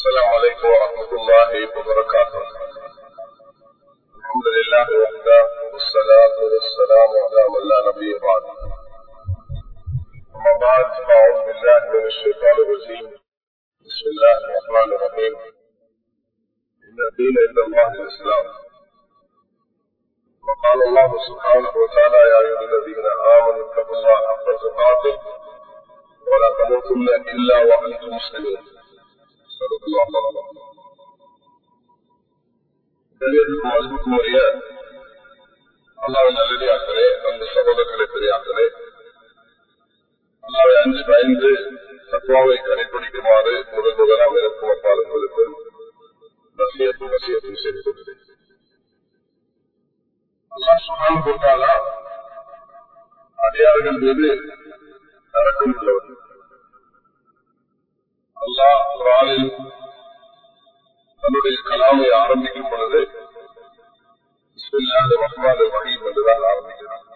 السلام عليكم ورحمة الله وبركاته. الحمد لله وحده والصلاة والسلام على من لا نبي بعد. أما بعد فأعوذ بالله من الشيطان الرجيم. بسم الله الرحمن الرحيم. إن الدين عند الله الإسلام. وقال الله سبحانه وتعالى يا أيها الذين آمنوا اتقوا الله حق تقاته. ولا تموتن إلا وأنتم مسلمون. صدق الله العظيم மதிப்புக்குரிய அல்லாவின் நல்லடியாக்களே அந்த சகோதரர்களை பெரியாக்களே அல்லாவை அஞ்சு பயந்து தத்துவாவை கடைபிடிக்குமாறு முதல் முதலாம் இருக்கும் அப்பாளர்களுக்கு வசியத்தும் வசியத்தும் செய்து கொண்டது அல்லா சுகான் கொண்டாலா அடியார்கள் மீது தாவை ஆரம்பிக்கும் பொழுது ரஹ்மான் வகையும் என்றுதான் ஆரம்பிக்கிறார்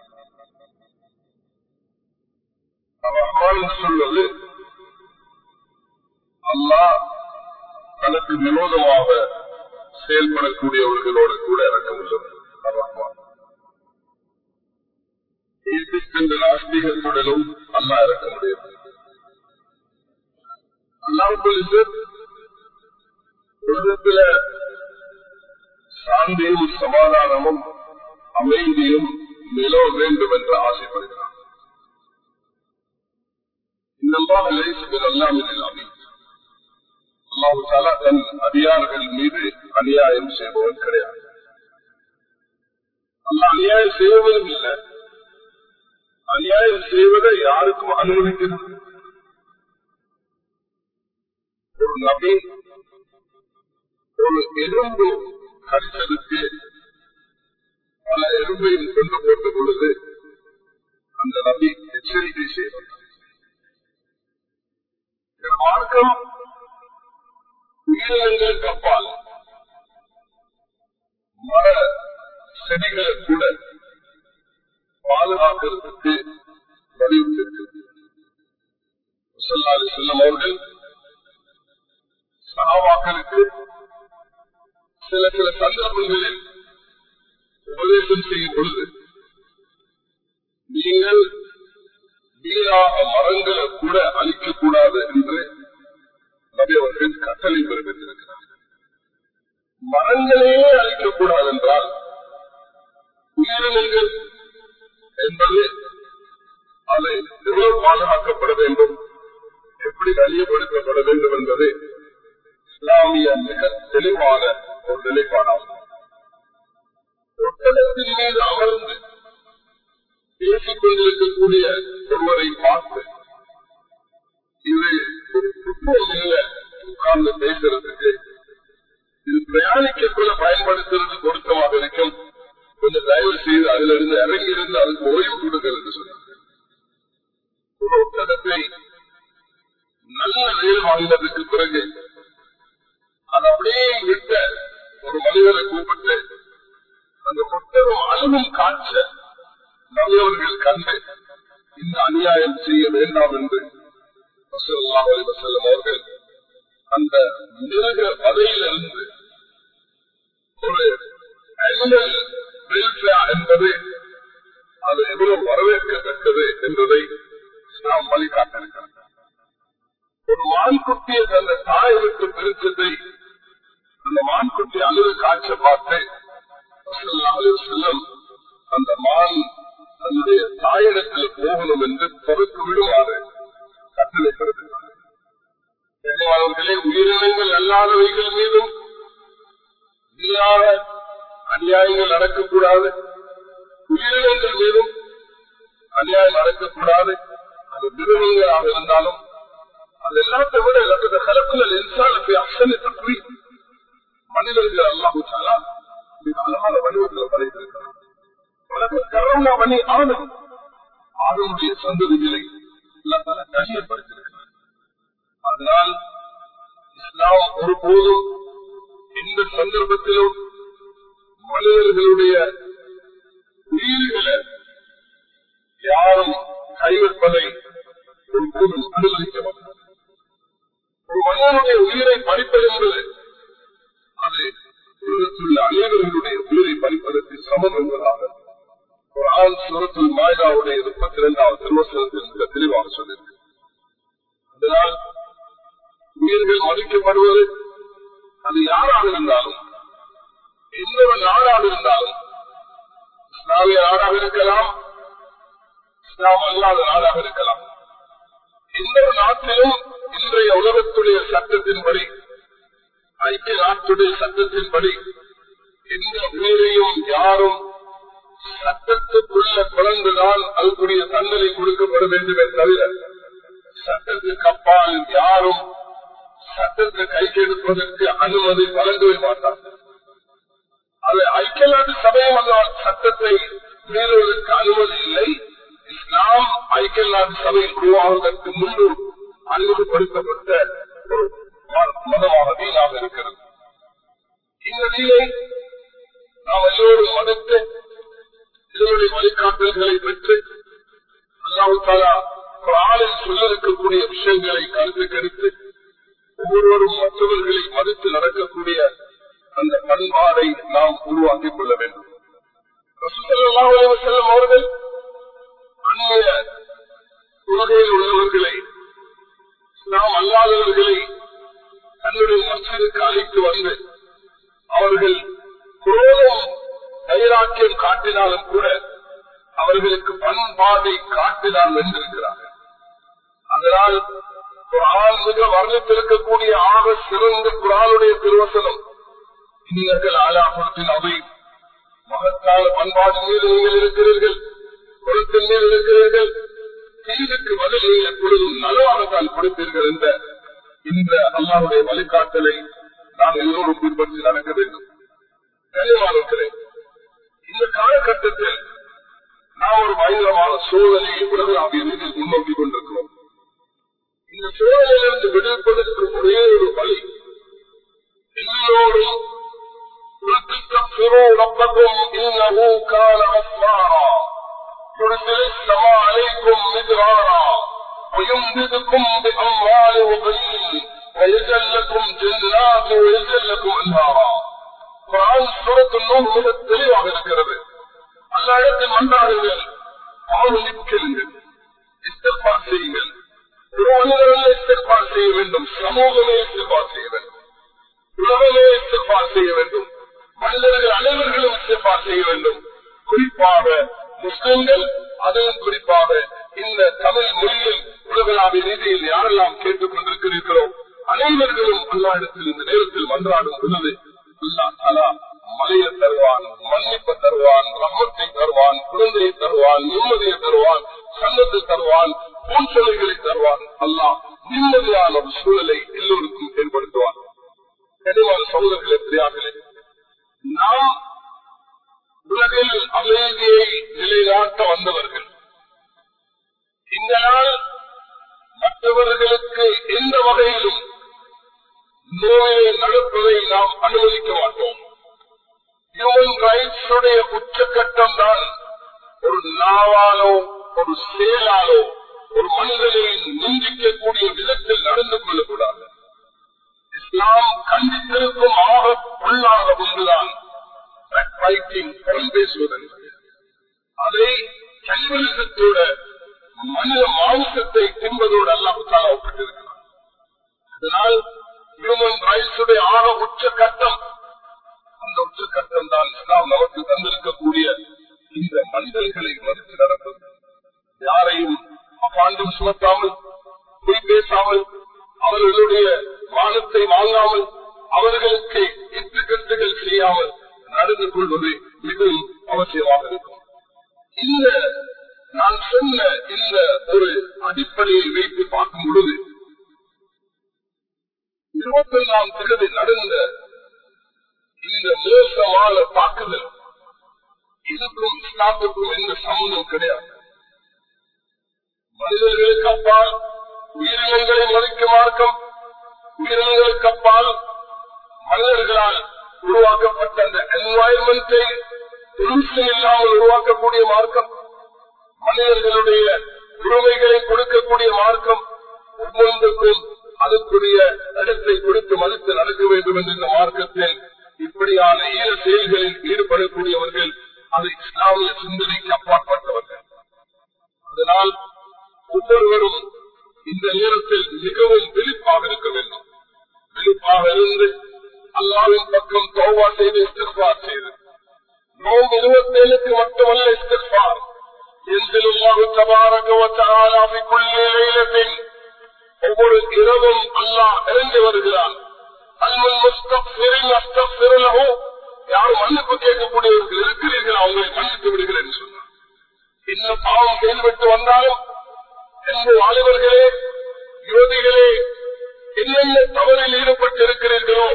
ரஹ்மான் சொல்வது அல்லாஹ் தனக்கு வினோதமாக செயல்படக்கூடியவர்களோடு கூட இறக்கம் உள்ளது ரஹ்மான் என்ற அல்லா இறக்க முடியாது அல்லாஹ் அல்லாஹால தன் அதிகாரிகள் மீது அநியாயம் செய்பவன் கிடையாது. அல்ல அநியாயம் செய்வதும் இல்லை. அநியாயம் செய்வதை யாருக்கும் அனுமதிக்கிறது? ஒரு நபி ஒரு எறும்பு கடித்ததுக்கு பல எறும்பையும் கொண்டு போட்ட பொழுது அந்த நபி எச்சரிக்கை செய்வார் மார்க்கம் உயிரினங்களுக்கு அப்பால் மர செடிகளை கூட பாதுகாக்கிறதுக்கு வலியுறுத்திருக்கு செல்லும் அவர்கள் சகாவாக்களுக்கு சில சில சந்தர்ப்பங்களில் உபதேசம் செய்யும் பொழுது நீங்கள் வீணாக மரங்களை கூட அழிக்கக்கூடாது என்று நபி அவர்கள் கட்டளை பிறப்பித்திருக்கிறார் மரங்களையே அழிக்கக்கூடாது என்றால் உயிரினங்கள் என்பது அது எவ்வளவு பாதுகாக்கப்பட வேண்டும். எப்படி அழியப்படுத்தப்பட வேண்டும் என்பது இஸ்லாமிய மிக தெளிவான ஒரு நிலைப்பாடாகும். ஒட்டகத்தின் மீது அமர்ந்து பேசிக் கொண்டிருக்கக்கூடிய ஒருவரை பார்த்து இது ஒரு புத்தகமில்ல உட்கார்ந்து பேசுறதுக்கு. இது பிரயாணிக்கக்குள்ள பயன்படுத்துறது பொருத்தமாக இருக்கும். கொஞ்சம் தயவு செய்து அதுல இருந்து இறங்கி இருந்து அதுக்கு ஓய்வு கொடுங்கள் என்று சொன்னார் ஒரு ஒட்டகத்தை நல்ல வெயில் வாங்கினதுக்கு பிறகு அது அப்படியே விட்ட ஒரு மனிதரை கூப்பிட்டு அந்த புத்தகம் அழுகும் காட்ச நல்லவர்கள் கண்டு இந்த அநியாயம் செய்ய வேண்டாம் என்று செல்லும் அவர்கள் அந்த மிருக வதையிலிருந்து ஒரு அனிமல் வெல்ஃபேர் என்பது அது எவ்வளவு வரவேற்கத்தக்கது என்பதை நாம் வழிகாட்டிருக்கிறோம் ஒரு மான்குட்டியை தந்த தாய் விட்டு பிரித்ததை அந்த மான்குட்டி அழுது காட்ச பார்த்து செல்லும் அந்த மான் தன்னுடைய தாயிடத்தில் போகணும் என்று பொறுத்து விடுவார்கள் கட்டளை பிறப்பினார் அவர்களே உயிரினங்கள் அல்லாதவைகள் மீதும் வீணாக அநியாயங்கள் நடக்கக்கூடாது. உயிரினங்கள் மீதும் அநியாயம் நடக்கக்கூடாது. அது மிருகங்களாக இருந்தாலும் அது எல்லாத்தை விட லட்சத்த கலப்புகள் இன்சான் அசனை தப்பி மனிதர்கள் அல்லாஹாலா மிக அழகான வடிவத்தில் படைத்திருக்கிறார் உனக்கு கரோனா பணி ஆணும் ஆணுடைய சந்ததிகளை கண்ணியப்படுத்திருக்கிறார் அதனால் இஸ்லாம் ஒருபோதும் எந்த சந்தர்ப்பத்திலும் மனிதர்களுடைய உயிர்களை யாரும் கைவிற்பதை ஒருபோதும் அனுமதிக்க மாட்டார் ஒரு மனிதனுடைய உயிரை பறிப்பது என்பது அது உலகத்துள்ள அனைவர்களுடைய உயிரை பறிப்பதற்கு சமம் என்பதாக குரான் சுரத்தில் மாயதாவுடைய முப்பத்தி இரண்டாவது திருவசனத்தில் மிக தெளிவாக சொல்லியிருக்கு. அதனால் உயிர்கள் மதிக்கப்படுவது அது யாராக இருந்தாலும் எந்த ஒரு நாடாக இருந்தாலும் இஸ்லாமிய நாடாக இருக்கலாம் இஸ்லாம் அல்லாத நாடாக இருக்கலாம். எந்த நாட்டிலும் இன்றைய உலகத்துடைய சட்டத்தின்படி ஐக்கிய நாட்டுடைய சட்டத்தின்படி எந்த உயிரையும் யாரும் சட்டத்துக்குள்ள குழந்துதான் அதுக்குரிய தண்டனை கொடுக்கப்பட வேண்டுமே தவிர சட்டத்துக்கு அப்பால் யாரும் சட்டத்தை கைக்கெடுப்பதற்கு அனுமதி வழங்கவே மாட்டார்கள் அது ஐக்கிய நாட்டு சபையும் அந்த சட்டத்தை மீறுவதற்கு அனுமதி இல்லை. இஸ்லாம் ஐக்கிய நாட்டு சபை உருவாவதற்கு முன்பு அறிமுகப்படுத்தப்பட்ட ஒரு மதமாக வீணாக இருக்கிறது. இந்த நிலை நாம் எல்லோரும் மதத்தை இதனுடைய வழிகாட்டல்களை பெற்று அல்லாஹு ஆளில் சொல்ல இருக்கக்கூடிய விஷயங்களை கருத்து கருத்து ஒவ்வொருவரும் மற்றவர்களை மதித்து நடக்கக்கூடிய அந்த பண்பாடை நாம் உருவாக்கிக் கொள்ள வேண்டும். செல்லும் அவர்கள் அந்நிய உலகையில் உள்ளவர்களை நாம் அல்லாதவர்களை தன்னுடைய மச்சருக்கு அழைத்து வந்து அவர்கள் குரோதம் தைராக்கியம் காட்டினாலும் கூட அவர்களுக்கு பண்பாடை காட்டினால் வென்றிருக்கிறார்கள் அதனால் குரான் மிக வர்ணித்திருக்கக்கூடிய ஆக சிறந்த குரானுடைய திருவசனம் நீங்கள் ஆலாபத்தின் அவை. மகத்தான பண்பாடு மீது நீங்கள் இருக்கிறீர்கள் குளத்தின் மீது இருக்கிறீர்கள் தீங்குக்கு பதில் நீங்கள் எப்பொழுதும் நலவாகத்தான் கொடுப்பீர்கள் என்ற இந்த அல்லாவுடைய வழிகாட்டலை நாம் எல்லோரும் பின்பற்றி நடக்க வேண்டும். கனிமானே இந்த காலகட்டத்தில் நாம் ஒரு பயங்கரமான சூழலை உலகளாவிய ரீதியில் முன்னோக்கி கொண்டிருக்கிறோம் இந்த சூழலிலிருந்து விடுவிப்பதற்கு ஒரே ஒரு வழி எல்லோரும் ربكم إنه كان غفارا يرسل السماء عليكم مدرارا ويمددكم بأموال وبنين ويجعل لكم جنات ويجعل لكم أنهارا குரான் சூரத்து நூல் மிக தெளிவாக இருக்கிறது. அந்த இடத்தில் மன்றாடுங்கள் அவமதிப்பு கேளுங்கள் இஸ்திர்பார் செய்யுங்கள். ஒரு மனிதர்கள் இஸ்திர்பார் செய்ய வேண்டும் சமூகமே இஸ்திர்பார் செய்ய வேண்டும் உலகமே இஸ்திர்பார் செய்ய வேண்டும் மனிதர்கள் அனைவர்களும் இஸ்திர்பார் செய்ய வேண்டும். குறிப்பாக முஸ்லிம்கள் அதுவும் குறிப்பாக இந்த தமிழ் மொழியில் உலகளாவிய ரீதியில் யாரெல்லாம் கேட்டுக் கொண்டிருக்கிறீர்களோ அனைவர்களும் அல்லா இடத்தில் இந்த நேரத்தில் மன்றாடும் பொழுது அல்லா மலையை தருவான் மன்னிப்பை தருவான் ரம்மத்தை தருவான் குழந்தையை தருவான் நிம்மதியை தருவான் சங்கத்தை தருவான் பூஞ்சொலைகளை தருவான். அல்லாஹ் நிம்மதியான ஒரு சூழலை எல்லோருக்கும் ஏற்படுத்துவான். கனிவான சகோதரர்களே பிரியார்களே நாம் உலகில் அமைதியை நிலைநாட்ட வந்தவர்கள். இந்த நாள் மற்றவர்களுக்கு எந்த வகையிலும் நோயை நடப்பதை நாம் அனுமதிக்க மாட்டோம். ஹியூமன் ரைட்ஸ் உடைய உச்சக்கட்டம் தான் ஒரு நாவாலோ ஒரு செயலாலோ ஒரு மனிதனை நிந்திக்கக்கூடிய விதத்தில் நடந்து கொள்ளக்கூடாது. இஸ்லாம் கண்டித்திருக்கும் ஆக உள்ளாக ஒன்றுதான் பேசுவது அதை கல்வெழுத்தோட மனித மாவுசத்தை தின்பதோடு அல்லாஹால ஒப்பிட்டிருக்கிறார் அதனால் ஹியூமன் ரைட்ஸுடைய ஆக உச்சக்கட்டம் அந்த உச்சகட்டம் தான் நாம் நமக்கு தந்திருக்கக்கூடிய இந்த மனிதர்களை மறுத்து நடப்பது. யாரையும் அப்பாண்டும் சுமத்தாமல் பொய் பேசாமல் அவர்களுடைய மானத்தை வாங்காமல் அவர்களுக்கு இட்டுக்கட்டுகள் செய்யாமல் நடந்து கொள்வது மிகவும் அவசியமாக இருக்கும். இந்த நான் சொன்ன இந்த ஒரு அடிப்படையை வைத்து பார்க்கும் பொழுது இருபத்தி ஒன்றாம் நடந்த இந்த மோசமான தாக்குதல் இதுக்கும் இஸ்லாத்துக்கும் எந்த சம்மந்தம் கிடையாது. மனிதர்களுக்கு அப்பால் உயிரினங்களை மதிக்க மார்க்கம் உயிரினங்களுக்கு அப்பால் மனிதர்களால் உருவாக்கப்பட்ட அந்த என்வாயன்மெண்டை பொல்யூஷன் இல்லாமல் உருவாக்கக்கூடிய மார்க்கம் மனிதர்களுடைய உரிமைகளை கொடுக்கக்கூடிய மார்க்கம் ஒவ்வொன்றுக்கும் அதற்குரிய இடத்தை கொடுத்து மதித்து நடக்க வேண்டும் என்று இந்த மார்க்கத்தில் இப்படியான ஈர செயல்களில் ஈடுபடக்கூடியவர்கள் அது இஸ்லாமிய சிந்தனைக்கு அப்பாற்பட்டவர்கள். அதனால் ஒவ்வொருவரும் இந்த நேரத்தில் மிகவும் விழிப்பாக இருக்க வேண்டும். விழிப்பாக இருந்து அல்லாவின் பக்கம் தோவா செய்து இஸ்திர்பார் செய்து நோம்பு இருபத்தி மட்டுமல்ல இஸ்திர்பார் எந்த தபாரகவத்தால் அவை கொள்ளை ஒவ்வொரு இரவும் அல்லாஹ் இறங்கி வருகிறான். அல்முல் யாரும் மன்னிப்பு கேட்கக்கூடியவர்கள் இருக்கிறீர்கள்? அவங்களை மன்னித்து விடுகிறேன் சொன்னார் இன்னும் பாவம் செயல்பட்டு வந்தாலும் என்று வாலிபர்களே யுவதிகளே என்னென்ன தவறில் ஈடுபட்டு இருக்கிறீர்களோ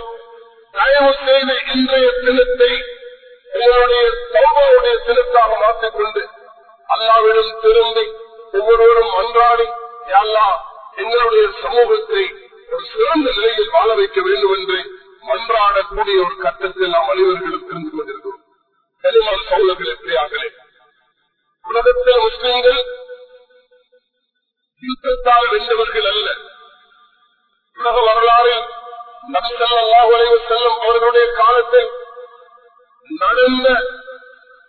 தயவு செய்து இன்றைய தினத்தை உங்களுடைய சௌபாவுடைய தினத்தாக மாற்றிக்கொண்டு அல்லாவிடம் திரும்பி ஒவ்வொருவரும் அன்றாடி அல்லா எங்களுடைய சமூகத்தை ஒரு சிறந்த நிலையில் வாழ வைக்க வேண்டும் என்று மன்றாடக்கூடிய ஒரு கட்டத்தில் நாம் அனைவர்களும் இருந்து கொண்டிருக்கிறோம். கனிமன் உலகத்தில் முஸ்லிம்கள் யுத்தத்தால் வென்றவர்கள் அல்ல. உலக வரலாறில் நபிசல்லாஹு அலைவு செல்லும் அவர்களுடைய காலத்தில் நடந்த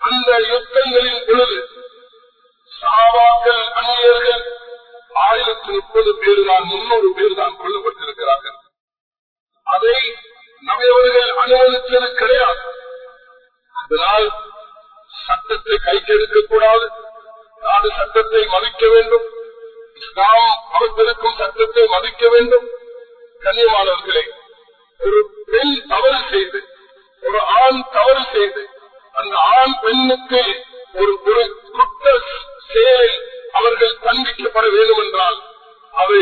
அந்த யுத்தங்களின் பொழுது சாவாக்கள் அந்நியர்கள் ஆயிரத்தி முப்பது பேர் தான் முன்னூறு பேர் தான் கொல்லப்பட்டிருக்கிறார்கள். அதை நமையவர்கள் அனுமதித்தது கிடையாது. அதனால் சட்டத்தை கைக்கெடுக்க கூடாது நாடு சட்டத்தை மதிக்க வேண்டும். இஸ்லாம் வகுத்திருக்கும் சட்டத்தை மதிக்க வேண்டும். கண்ணியமானவர்களே ஒரு பெண் தவறு செய்து ஒரு ஆண் தவறு செய்து அந்த ஆண் பெண்ணுக்கு ஒரு ஒரு குற்ற செயலை அவர்கள் தண்டிக்கப்பட வேண்டும் என்றால் அதை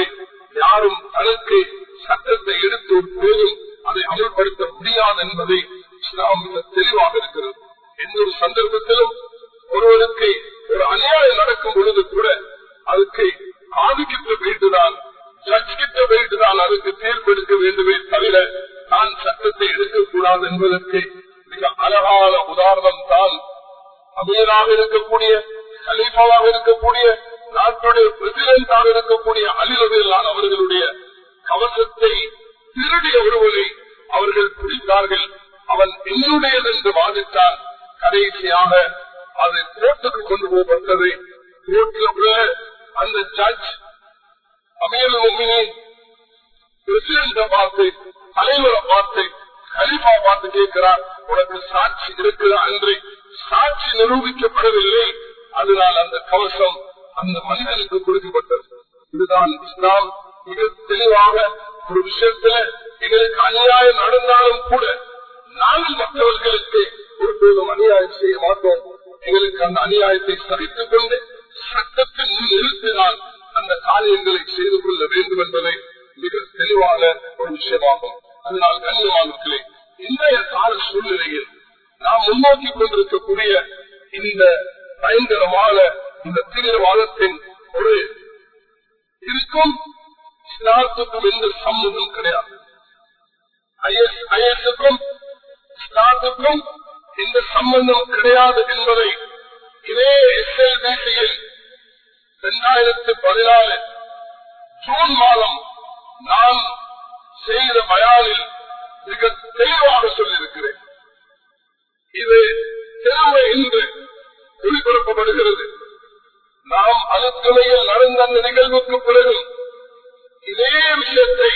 யாரும் தனக்கு சட்டத்தை எடுத்து போதும் அதை அமல்படுத்த முடியாது என்பதை இஸ்லாம் தெளிவாக இருக்கிறது. எந்த ஒரு சந்தர்ப்பத்திலும் ஒருவருக்கு ஒரு அநியாயம் நடக்கும் பொழுது கூட அதுக்கு ஆதிக்கிட்ட போயிட்டுதான் ஜட்ஜ் கிட்ட போயிட்டுதான் அதுக்கு தீர்ப்பெடுக்க வேண்டுமே தவிர நான் சட்டத்தை எடுக்கக்கூடாது என்பதற்கு மிக அழகான உதாரணம் தான் அமீராக இருக்கக்கூடிய கலீஃபாவாக இருக்கக்கூடிய நாட்டுடைய பிரசிடண்டாக இருக்கக்கூடிய அலிலவையிலான அவர்களுடைய கவசத்தை திருடிய ஒருவரை அவர்கள் பிடித்தார்கள். அவன் என்னுடையது என்று வாதித்தான் கடைசியாக அது கோர்ட்டுக்கு கொண்டு போக ஒரு விஷயத்துல எங்களுக்கு அநியாயம் நடந்தாலும் கூட நாங்கள் மற்றவர்களுக்கு ஒருபோதும் அநியாயம் செய்ய மாட்டோம். எங்களுக்கு அந்த அநியாயத்தை சகித்துக் கொண்டு சட்டத்தின் முன் நிறுத்தினால் அந்த காரியங்களை செய்து கொள்ள வேண்டும் என்பதை மிக தெளிவான ஒரு விஷயமாகும். அதனால் கண்ணியமானே இன்றைய கால சூழ்நிலையில் நாம் முன்னோக்கி கொண்டிருக்கக்கூடிய இந்த பயங்கரமான இந்த தீவிரவாதத்தின் ஒரு இருக்கும் இஸ்லாத்துக்கும் எந்த சம்மதம் கிடையாது. ஐஎஸ்க்கும் இஸ்லாத்துக்கும் எந்த சம்பந்தம் கிடையாது என்பதை இதே எஸ்எல்பிசியில் இரண்டாயிரத்து பதினாலு ஜூன் மாதம் நான் செய்த பயானில் மிக தெளிவாக சொல்லியிருக்கிறேன். இது திறமை என்று ஒளிபரப்பப்படுகிறது. நாம் அலுத்துணையில் நடந்த அந்த நிகழ்வுக்கு பிறகு இதே விஷயத்தை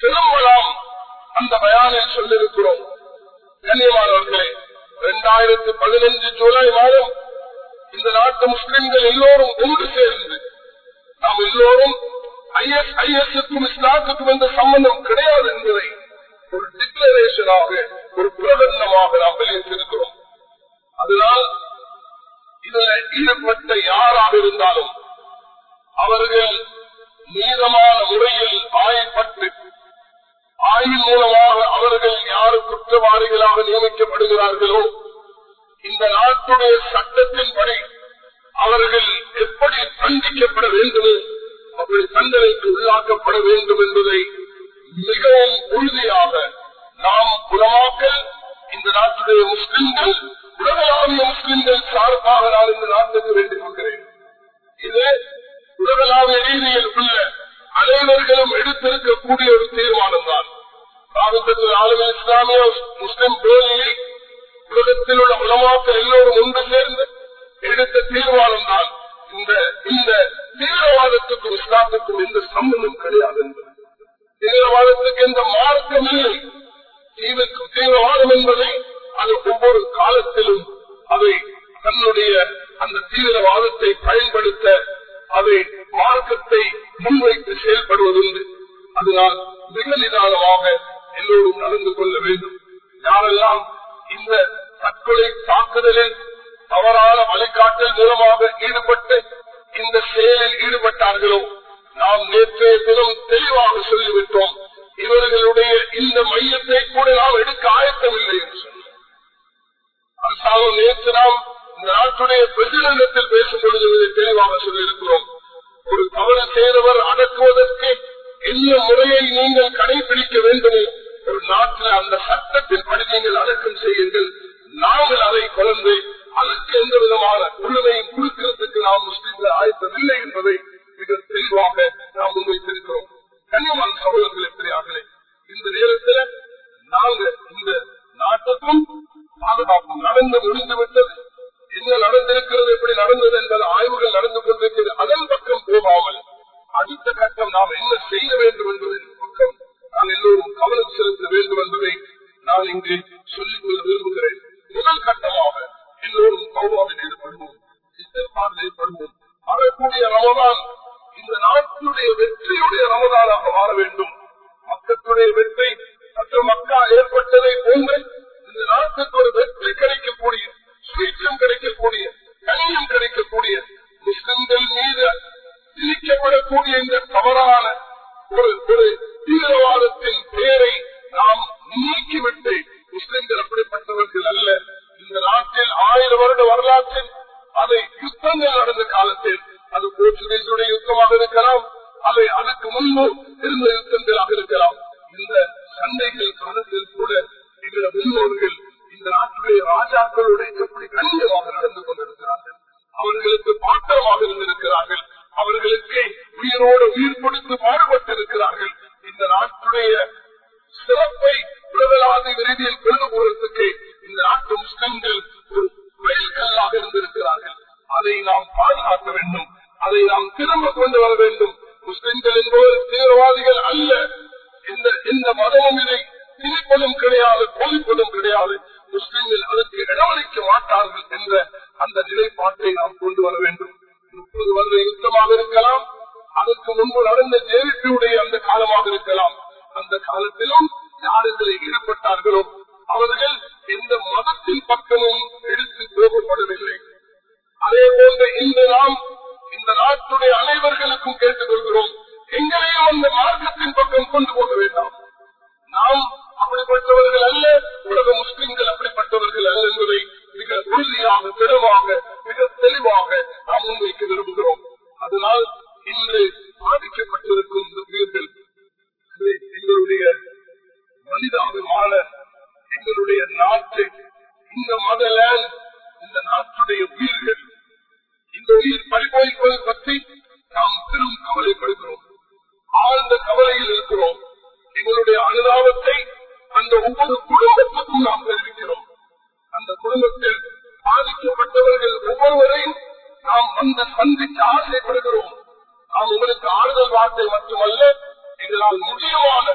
திரும்பலாம் அந்த பயானில் சொல்லிருக்கிறோம். கண்ணியமானவர்களே இரண்டாயிரத்தி பதினைஞ்சு ஜூலை மாதம் இந்த நாட்டு முஸ்லிம்கள் எல்லோரும் ஒன்று சேர்ந்து நாம் எல்லோரும் ஐஎஸ் ஐஎஸ்க்கும் இஸ்லாத்துக்கும் எந்த சம்பந்தம் கிடையாது என்பதை ஒரு டிக்ளரேஷனாக ஒரு பிரகடனமாக நாம் வெளியிட்டிருக்கிறோம். அதனால் இதில் ஈடுபட்ட யாராக இருந்தாலும் அவர்கள் நீதமான முறையில் ஆயப்பட்டு ஆய்வின் மூலமாக அவர்கள் யாரு குற்றவாளிகளாக நியமிக்கப்படுகிறார்களோ இந்த நாட்டுடைய சட்டத்தின்படி அவர்கள் எப்படி தண்டிக்கப்பட வேண்டுமோ அப்படி தண்டனைக்கு உள்ளாக்கப்பட வேண்டும் என்பதை மிகவும் உறுதியாக நாம் குலமாக்கல் இந்த நாட்டுடைய முஸ்லிம்கள் அனைவர்களும் எடுத்திருக்கக்கூடிய இந்த மையத்தை கூட நாம் எடுக்க ஆயத்தமில்லை என்று சொன்னார். அரசாங்கம் நேற்று நாம் இந்த நாட்டுடைய பிரதிநிதத்தில் பேசும் பொழுது தெளிவாக சொல்லியிருக்கிறோம். ஒரு தவறு செய்தவர் அடக்குவதற்கு என்ன முறையை நீங்கள் கடைபிடிக்க வேண்டுமோ ஒரு நாட்டில் அந்த சட்டத்தின் படி நீங்கள் அடக்கம் செய்யுங்கள். நாங்கள் அதை கொண்டு அதற்கு எந்த விதமான உள்ளதையும் கொடுக்கிறதுக்கு நாம் முஸ்லிம்கள் ஆயத்தமில்லை என்பதை மிக தெளிவாக நாம் முன்வைத்திருக்கிறோம். கண்ணியமான சகோதரர்களே பெரியார்களே இந்த நேரத்தில் நாங்கள் இந்த நாட்டுக்கும் பாதுகாப்பு நடந்து முடிந்து விட்டது. என்ன நடந்திருக்கிறது எப்படி நடந்தது என்பது ஆய்வுகள் நடந்து கொண்டிருக்கிறது. அதன் பக்கம் போகாமல் அடுத்த கட்டம் நாம் என்ன செய்ய வேண்டும் என்பதன் பக்கம் நாம் எல்லோரும் கவனம் செலுத்த வேண்டும் என்பதை நான் இங்கு சொல்லிக் கொள்ள விரும்புகிறேன். முதல் கட்டமாக எல்லோரும் கௌரவாவில் ஈடுபடுவோம் இஸ்திஃபாரில் ஈடுபடுவோம். வரக்கூடிய ரமதான் இந்த நாட்டினுடைய வெற்றியுடைய ரமதானாக மாற வேண்டும். மக்களுடைய வெற்றி மற்றும் மக்கா ஏற்பட்டதை போன்று இந்த நாட்டுக்கு ஒரு வெற்றி கிடைக்கக்கூடிய சுயச்சம் கிடைக்கக்கூடிய கண்ணியம் கிடைக்கக்கூடிய முஸ்லிம்கள் மீது திணிக்கப்படக்கூடிய இந்த தவறான ஒரு ஒரு தீவிரவாதத்தின் பெயரை நாம் நீக்கிவிட்டு முஸ்லிம்கள் அப்படிப்பட்டவர்கள் அல்ல. இந்த நாட்டில் ஆயிரம் வருட வரலாற்றில் அதை யுத்தங்கள் நடந்த காலத்தில் அது போர்ச்சுகீசுடைய யுத்தமாக இருக்கலாம் அவை அதற்கு முன்பு இருந்த யுத்தங்களாக இருக்கலாம். இந்த சண்டைகள் காலத்தில் கூட எங்கள முன்னோர்கள் இந்த நாட்டுடைய ராஜாக்களுடைய எப்படி கண்ணியமாக நடந்து கொண்டிருக்கிறார்கள்? அவர்களுக்கு பாத்திரமாக இருந்திருக்கிறார்கள். அவர்களுக்கு உயிரோடு உயிர் கொடுத்து பாடுபட்டிருக்கிறார்கள். இந்த நாட்டுடைய சிறப்பை உலகளாவிய ரீதியில் கொண்டு போவதற்கு இந்த நாட்டு முஸ்லிம்கள் ஒரு வயல்கல்லாக இருந்து எங்களுடைய நாட்டு இந்த மதலால் இந்த நாட்டுடைய உயிர்கள் இந்த உயிர் பறிபோய்ப்பதை பற்றி நாம் பெரும் கவலைப்படுகிறோம். ஆழ்ந்த கவலையில் இருக்கிறோம். எங்களுடைய அனுதாபத்தை அந்த ஒவ்வொரு குடும்பத்துக்கும் நாம் தெரிவிக்கிறோம். அந்த குடும்பத்தில் பாதிக்கப்பட்டவர்கள் ஒவ்வொருவரையும் நாம் வந்து சந்திக்க ஆசைப்படுகிறோம். நாம் உங்களுக்கு ஆறுதல் வார்த்தை மட்டுமல்ல எங்களால் முடியமான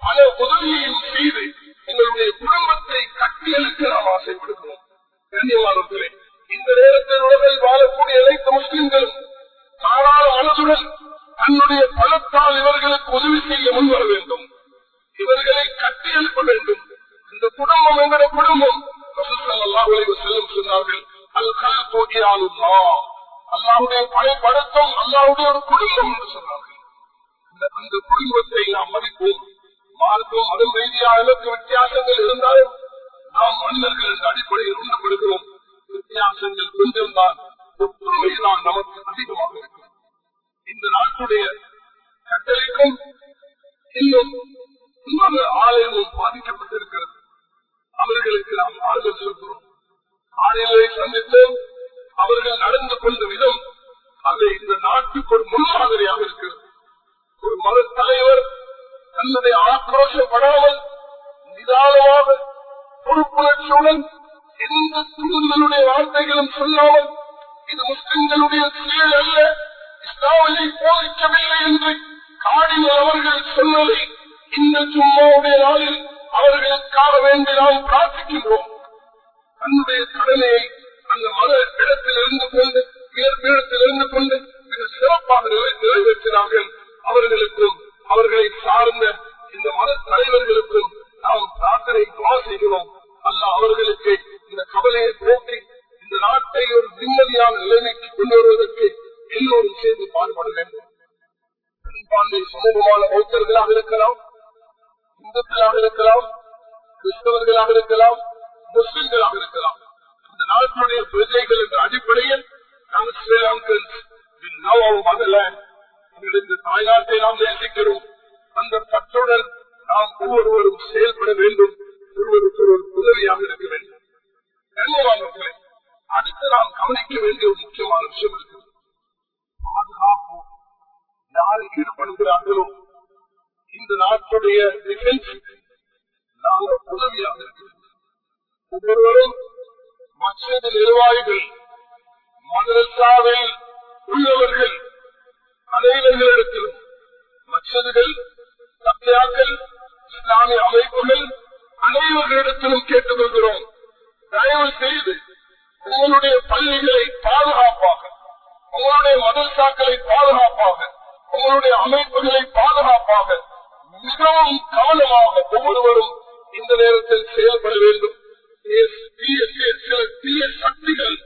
பல உதவியையும் செய்து எங்களுடைய குடும்பத்தை கட்டியெழுக்க நாம் ஆசைப்படுகிறோம். கண்ணியமானவர்களே இந்த நேரத்தில் உலகில் வாழக்கூடிய அனைத்து முஸ்லிம்களும் தாராள மனதுடன் தன்னுடைய பலத்தால் இவர்களுக்கு உதவி செய்ய முன்வர வேண்டும். இவர்களை கட்டியெழுப்ப வேண்டும். இந்த குடும்பம் எங்களுடைய குடும்பம் செல்லும் சொன்னார்கள் அல் கல் போட்டியாளுமா அல்லாவுடைய படைப்படத்தம் அல்லாவுடைய ஒரு குடும்பம் என்று சொன்னார்கள். இந்த- அந்த குடும்பத்தை நாம் மதிப்போம். மார்க்கம் மதம் ரீதியாக வித்தியாசங்கள் இருந்தாலும் நாம் மன்னர்கள் அடிப்படையில் உண்டப்படுகிறோம் வித்தியாசங்கள் கொஞ்சம் தான் ஒற்றுமை தான் நமக்கு அதிகமாக இருக்கும். இந்த நாட்டுடைய கட்டளைக்கும் இன்னும் இன்னொரு ஆலயமும் பாதிக்கப்பட்டிருக்கிறது. அவர்களுக்கு நாம் ஆறுதல் செலுத்துகிறோம் ஆலயங்களை சந்தித்தோம் அவர்கள் நடந்து கொண்ட விதம் அது இந்த நாட்டுக்கு ஒரு முன்மாதிரியாக இருக்கிறது. ஒரு மத அவசரப்படாமல் நிதானமாக பொறுப்புணர்ச்சியுடன் எந்த துணிகளுடைய வார்த்தைகளும் சொல்லாமல் இது முஸ்லிம்களுடைய செயல் அல்ல இஸ்லாமியை போதிக்கவில்லை என்று காடிமல் அவர்கள் சொன்னதை இந்த சும்மாவுடைய நாளில் அவர்களுக்காக வேண்டி நாம் பிரார்த்திக்கின்றோம். தன்னுடைய கடமையை அந்த மத இடத்தில் இருந்து கொண்டு இடத்தில் இருந்து கொண்டு மிக சிறப்பாக நிறை- ஒவ்வொருவரும் மற்றது நிர்வாகிகள் மதரசாவில் உள்ளவர்கள் அனைவர்களிடத்திலும் மற்றதுகள் சத்தியாக்கள் இஸ்லாமிய அமைப்புகள் அனைவர்களிடத்திலும் கேட்டுக்கொள்கிறோம். தயவு செய்து உங்களுடைய பள்ளிகளை பாதுகாப்பாக உங்களுடைய மதரசாக்களை பாதுகாப்பாக உங்களுடைய அமைப்புகளை பாதுகாப்பாக மிகவும் கவனமாக ஒவ்வொருவரும் இந்த நேரத்தில் செயல்பட வேண்டும். சில தீய சக்திகள்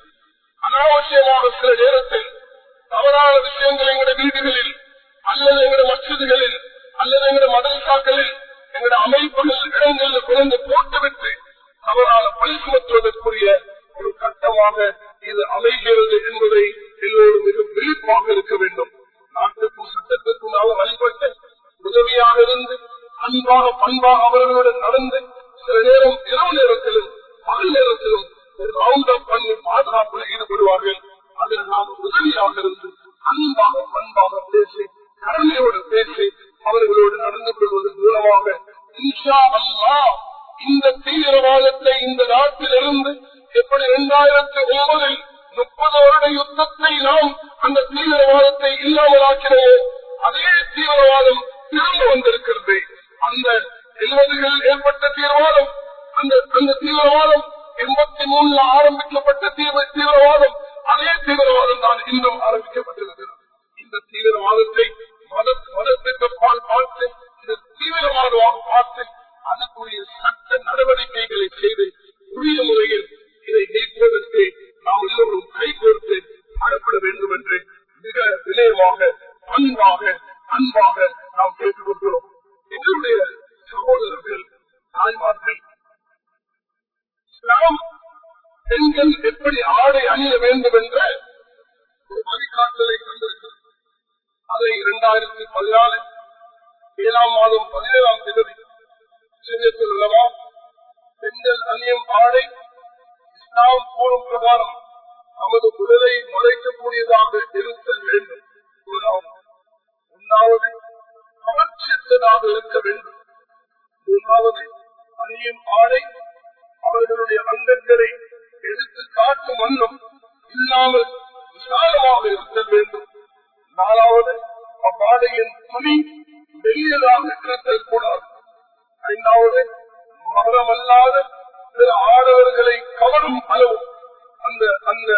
அனாவசியமாக சில நேரத்தில் தவறான விஷயங்கள் எங்களுடைய வீடுகளில் அல்லது எங்களுடைய மசிதிகளில் அல்லது எங்களுடைய மதரசாக்களில் எங்களுடைய அமைப்புகள் இடங்களில் குறைந்து போட்டுவிட்டு தவறான பழி சுமத்துவதற்குரிய ஒரு கட்டமாக இது அமைகிறது என்பதை எல்லோரும் மிக விழிப்பாக இருக்க வேண்டும். நாட்டுக்கும் சட்டத்திற்கும் நாம் வழிபட்டு உதவியாக இருந்து அன்பாக பண்பாக அவர்களுடன் நடந்து சில நேரம் இரவு நேரத்திலும் பகல் ஒரு ரவுண்ட் பண்ணி பாதுகாப்புல ஈடுபடுவார்கள். அதில் நாம் உதவியாக இருந்து அன்பாக பண்பாக பேசி கருணையோடு பேசி அவர்களோடு நடந்து கொள்வதன் மூலமாக இந்த தீவிரவாதத்தை இந்த நாட்டிலிருந்து எப்படி இரண்டாயிரத்தி ஒன்பதில் முப்பது வருட யுத்தத்தை நாம் அந்த தீவிரவாதத்தை இல்லாமலாக்கிறோமோ அதே தீவிரவாதம் திரும்ப வந்திருக்கிறது. அந்த எழுபதுகளில் ஏற்பட்ட தீவிரவாதம் அந்த அந்த தீவிரவாதம் எண்பத்தி மூணுல ஆரம்பிக்கப்பட்ட தீவிர தீவிரவாதம் அதே தீவிரவாதம் தான் இன்னும் ஆரம்பிக்கப்பட்டிருக்கிறது. இந்த தீவிரவாதத்தை மத மதத்திற்கு பால் பார்த்து இந்த தீவிரவாதமாக பார்த்து அதற்குரிய சட்ட நடவடிக்கைகளை செய்து உரிய முறையில் இதை நீக்குவதற்கு நாம் எல்லோரும் கைகோர்த்து பாடப்பட வேண்டும் என்று மிக விளைவாக அன்பாக அன்பாக அணிய வேண்டும் என்ற அந்த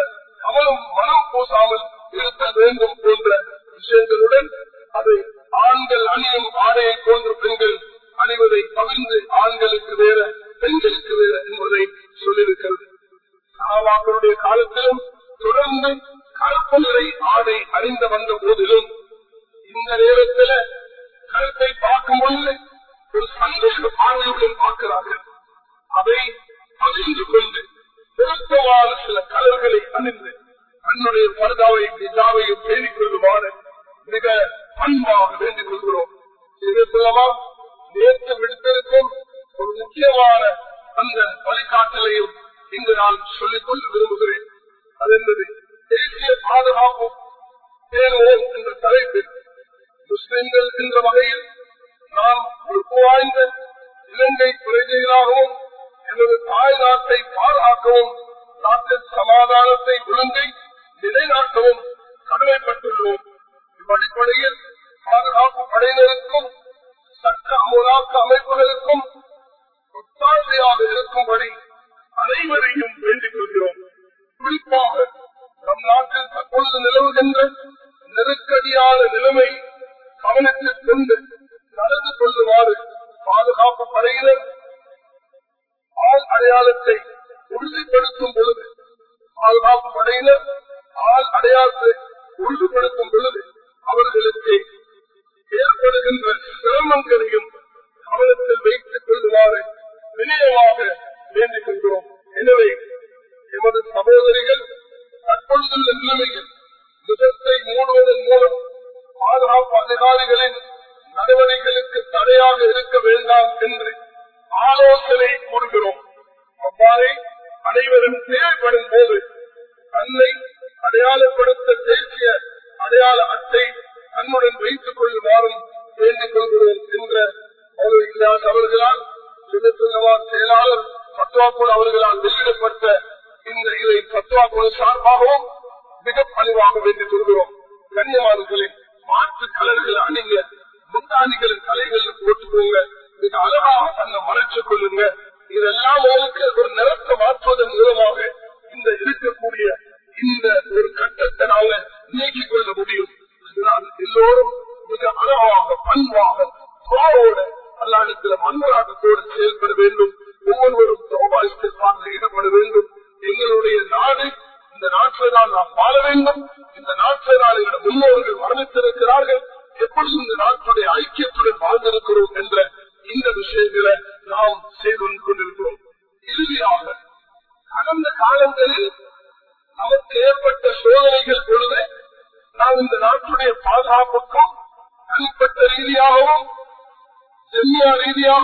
பிரஜைகளாகவும் எனது தாய் நாட்டை பாதுகாக்கவும் நாட்டின் சமாதானத்தை ஒழுங்கை நிலைநாட்டவும் கடமைப்பட்டுள்ளோம். இவ்வடிப்படையில் பாதுகாப்பு படையினருக்கும் சட்ட அமலாக்க அமைப்புகளுக்கும் ஒத்தாசையாக இருக்கும்படி அனைவரையும் வேண்டிக் கொள்கிறோம். குறிப்பாக நம் நாட்டில் தற்பொழுது நிலவுகின்ற நெருக்கடியான நிலைமை கவனத்தில் கொண்டு நடந்து கொள்ளுமாறு பாதுகாப்பு படையினர் ஆள் அடையாளத்தை உறுதிப்படுத்தும் பொழுது பாதுகாப்பு படையினர் ஆள் அடையாளத்தை உறுதிப்படுத்தும் பொழுது அவர்களுக்கு ஏற்படுகின்ற சிரமங்களையும் கவனத்தில் வைத்துக் கொள்ளுமாறு வினயமாக வேண்டிக் கொள்கிறோம். எனவே எமது சகோதரிகள் தற்பொழுதுள்ள நிலைமையில் முகத்தை மூடுவதன் மூலம் பாதுகாப்பு அதிகாரிகளின் நடவடிக்கைகளுக்கு தடையாக இருக்க வேண்டாம் என்று ஆலோசனை கூறுகிறோம். அவ்வாறே அனைவரும் தேவைப்படும் போது தன்னை அடையாளப்படுத்த தேசிய அடையாள அட்டை தன்னுடன் வைத்துக் கொள்ளுமாறும் வேண்டிக் கொள்கிறோம் என்ற இல்லாத அவர்களால் செயலாளர் பத்வாக்குள் அவர்களால் வெளியிடப்பட்ட இந்த இதை பத்வாக்குள் சார்பாகவும் மிக பணிவாக வேண்டிக் கொள்கிறோம். கண்ணியமானர்களை மாற்று கலர்கள் அணிங்க முந்தாணிகளின் தலைகள் போட்டுக்கோங்க. மிக அழகாக தன்னை மறைச்சுக் கொள்ளுங்க. இதெல்லாம் அவருக்கு ஒரு நிறத்தை மாற்றுவதன் மூலமாக இந்த இருக்கக்கூடிய இந்த ஒரு கட்டத்தை நாங்க நீக்கிக் கொள்ள முடியும். அதனால் எல்லோரும் மிக அழகாக பண்பாக துவாவோட அல்லாடத்தில் மண்வராட்டத்தோடு செயல்பட வேண்டும். ஒவ்வொருவரும் தோபாய்ப்பாக ஈடுபட வேண்டும். எங்களுடைய நாடு இந்த நாட்டில் தான் நாம் வாழ வேண்டும். இந்த நாட்டில் தான் எங்களுடைய முன்னோர்கள் மரணித்திருக்கிறார்கள். எப்படி இந்த நாட்டுடைய ஐக்கியத்துடன் ஜெமியா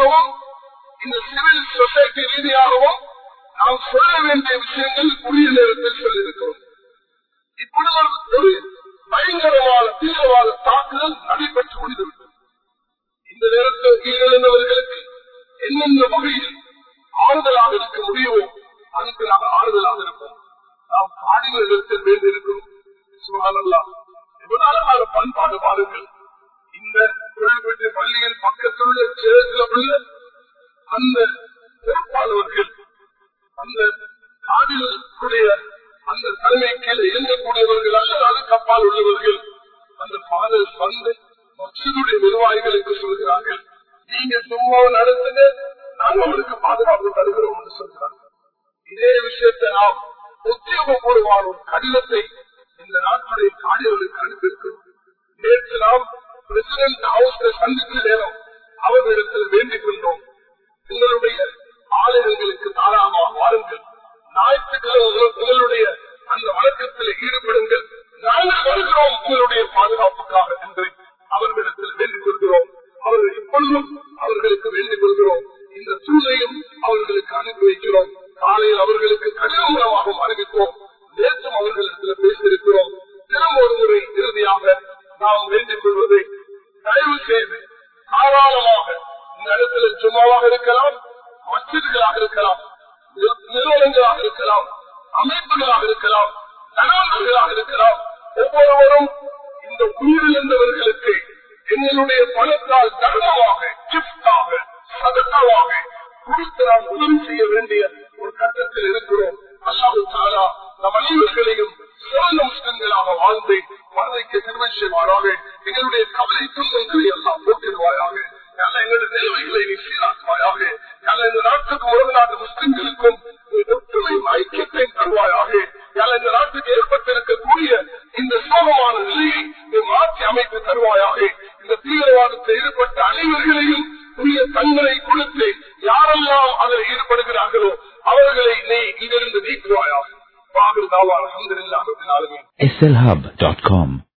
அந்த காடுகளுடைய அந்த தலைமை கீழே இயங்கக்கூடியவர்கள் அல்லது கப்பால் உள்ளவர்கள் அந்த பாடல் வந்து மற்றதுடைய நிர்வாகிகளுக்கு சொல்கிறார்கள். நீங்க சும்மா நடத்துங்க நாங்கள் அவருக்கு பாதுகாப்பு தருகிறோம் என்று சொல்கிறார்கள். இதே விஷயத்தை நாம் உத்தியோகபூர்வமான ஒரு கடிதத்தை இந்த நாட்டுடைய காடுகளுக்கு அனுப்பியிருக்கிறோம். நேற்று நாம் பிரசிடென்ட் ஹவுஸ்ல சந்தித்த நேரம் அவர்களிடத்தில் வேண்டிக் கொண்டோம். உங்களுடைய ஆலயங்களுக்கு தாராளமாக வாருங்கள். ஞாயிற்றுக்கிழமை உங்களுடைய அந்த வழக்கத்தில் ஈடுபடுங்கள். நாங்கள் வருகிறோம் உங்களுடைய பாதுகாப்புக்காக என்று அவர்களிடத்தில் வேண்டிக் கொள்கிறோம். அவர்கள் இப்பொழுதும் அவர்களுக்கு வேண்டிக் கொள்கிறோம். இந்த சூழலையும் அவர்களுக்கு அனுப்பி வைக்கிறோம். காலையில் அவர்களுக்கு கடிதம் மூலமாகவும் அறிவித்தோம் நேற்றும் அவர்களிடத்தில் பேசியிருக்கிறோம். திரும்ப ஒரு முறை இறுதியாக நாம் வேண்டிக் கொள்வதை தயவு செய்து தாராளமாக இந்த இடத்துல சும்மாவாக இருக்கலாம். மசிதிகளாக இருக்கலாம் நிறுவனங்களாக இருக்கலாம் அமைப்புகளாக இருக்கலாம் தனவர்களாக இருக்கலாம். ஒவ்வொருவரும் இந்த உயிரிழந்தவர்களுக்கு எங்களுடைய பணத்தால் தர்மமாக கிப்டாக சதக்கமாக கொடுத்து நாம் உதவி செய்ய வேண்டிய ஒரு கட்டத்தில் இருக்கிறோம். அல்லாஹு தாலா நம் அனைவர்களையும் சிறந்த முஸ்லிம்களாக வாழ்ந்து மனதைக்கு திருமை செய்வாராக. எங்களுடைய கவலை துன்பங்களை எல்லாம் போக்கிடுவாயாக எங்களுடைய நிலைமைகளை நீ சீராக்குவாயாக இந்த நாட்டுக்கு உலக நாட்டு முஸ்லிம்களுக்கும் ஒற்றுமையும் ஐக்கியத்தையும் தருவாயாக இந்த நாட்டுக்கு ஏற்பட்டிருக்கக்கூடிய இந்த சோகமான நிலையை நீ மாற்றி அமைத்து தருவாயாக இந்த தீவிரவாதத்தில் ஈடுபட்ட அனைவர்களையும் உரிய தங்களை கொடுத்து யாரெல்லாம் அதில் ஈடுபடுகிறார்களோ அவர்களை நீ இங்கிருந்து நீக்குவாயாக பாகல் தாவா அலமதுல்லாஹ் slhub.com